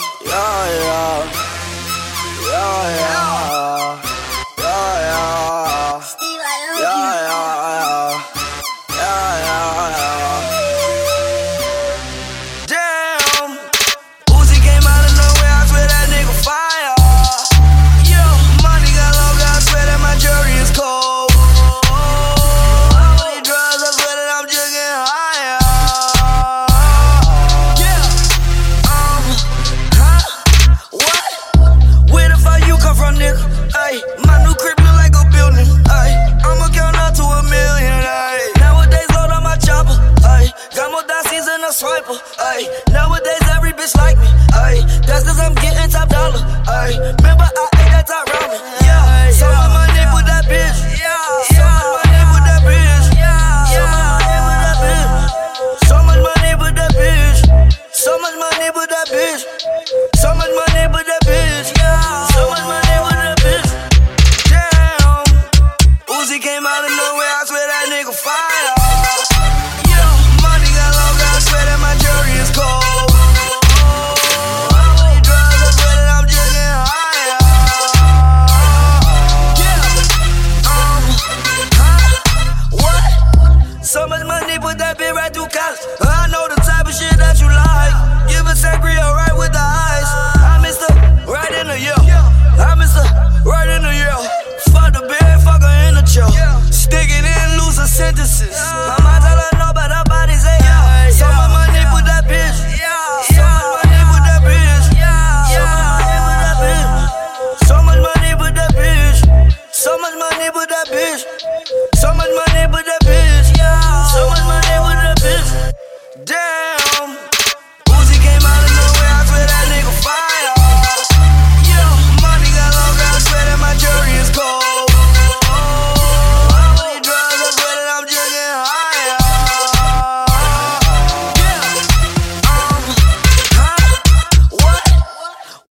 swiper. Ay, nowadays every bitch like me. Ay, that's cause I'm getting top dollar. Ay, remember I ate that top ramen. Yeah, so my money with that bitch. Yeah, so much money with that bitch. Yeah, so much money with that bitch. So much money with that bitch. So much money with that bitch. Yeah, so much money with that bitch. Damn, Uzi came out of nowhere. So much money, put that bitch right through college. I know the type of shit that you like. Give a sacri right with the eyes. I miss the right in the yell. I miss the right in the yell. Fuck the bed, fuck her in the chair. Stick it in, lose her sentences. My mind tell her no, but her body's a yeah. So much money, put that bitch. So much money, put that bitch. So much money, put that bitch. So much money, put that bitch.